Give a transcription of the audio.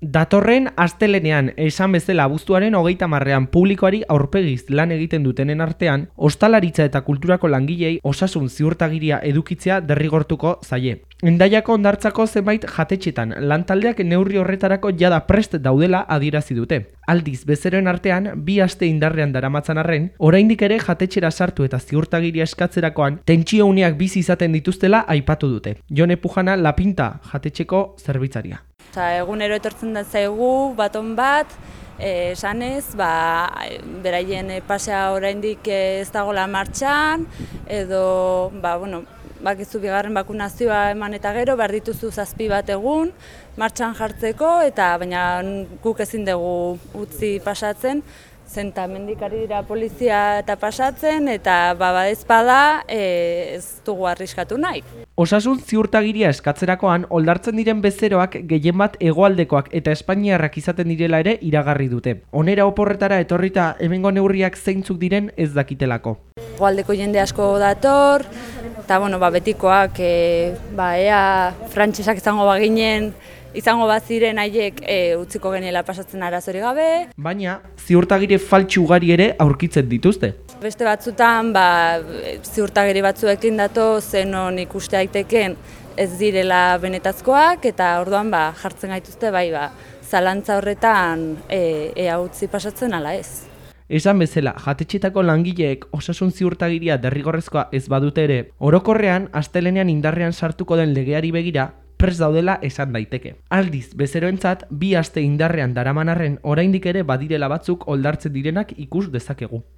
Datorren astelenean esan bezala abuztuaren hogeita marrean publikoari aurpegiz lan egiten dutenen artean, ostalaritza eta kulturako langilei osasun ziurtagiria edukitzea derrigortuko zaie. Endaiako ondartzako zenbait jatetxetan lantaldeak neurri horretarako jada prest daudela adierazi dute. Aldiz, bezeroen artean, bi aste indarrean daramatzan arren, oraindik ere jatetxera sartu eta ziurtagiria eskatzerakoan, tentsio uniak bizi izaten dituztela aipatu dute. Jone Pujana Lapinta jatetxeko zerbitzaria. Eta egunero etortzen da zaigu baton bat, eh, esanez, ba, beraien eh, pasea oraindik eh, ez dagoela martxan, edo, ba, bueno, bakizu bigarren bakunazioa eman eta gero, behar dituzu zazpi bat egun, martxan jartzeko, eta baina guk ezin dugu utzi pasatzen, zenta mendikari dira polizia eta pasatzen, eta ba, badezpada e, ez dugu arriskatu nahi. Osasun ziurtagiria eskatzerakoan, oldartzen diren bezeroak gehien bat hegoaldekoak eta espainiarrak izaten direla ere iragarri dute. Onera oporretara etorrita hemengo neurriak zeintzuk diren ez dakitelako. Hegoaldeko jende asko dator, eta bueno, ba, betikoak, e, ba, ea frantsesak izango baginen, izango bat ziren haiek e, utziko geniela pasatzen arazori gabe. Baina, ziurtagire faltsu ugari ere aurkitzen dituzte. Beste batzutan, ba, ziurtagiri batzuekin dato zenon ikuste daiteken ez direla benetazkoak eta orduan ba, jartzen gaituzte bai ba, zalantza horretan e, ea utzi pasatzen ala ez. Esan bezala, jatetxetako langileek osasun ziurtagiria derrigorrezkoa ez badute ere, orokorrean astelenean indarrean sartuko den legeari begira, pres daudela esan daiteke. Aldiz, bezeroentzat, bi aste indarrean daramanarren oraindik ere badirela batzuk oldartzen direnak ikus dezakegu.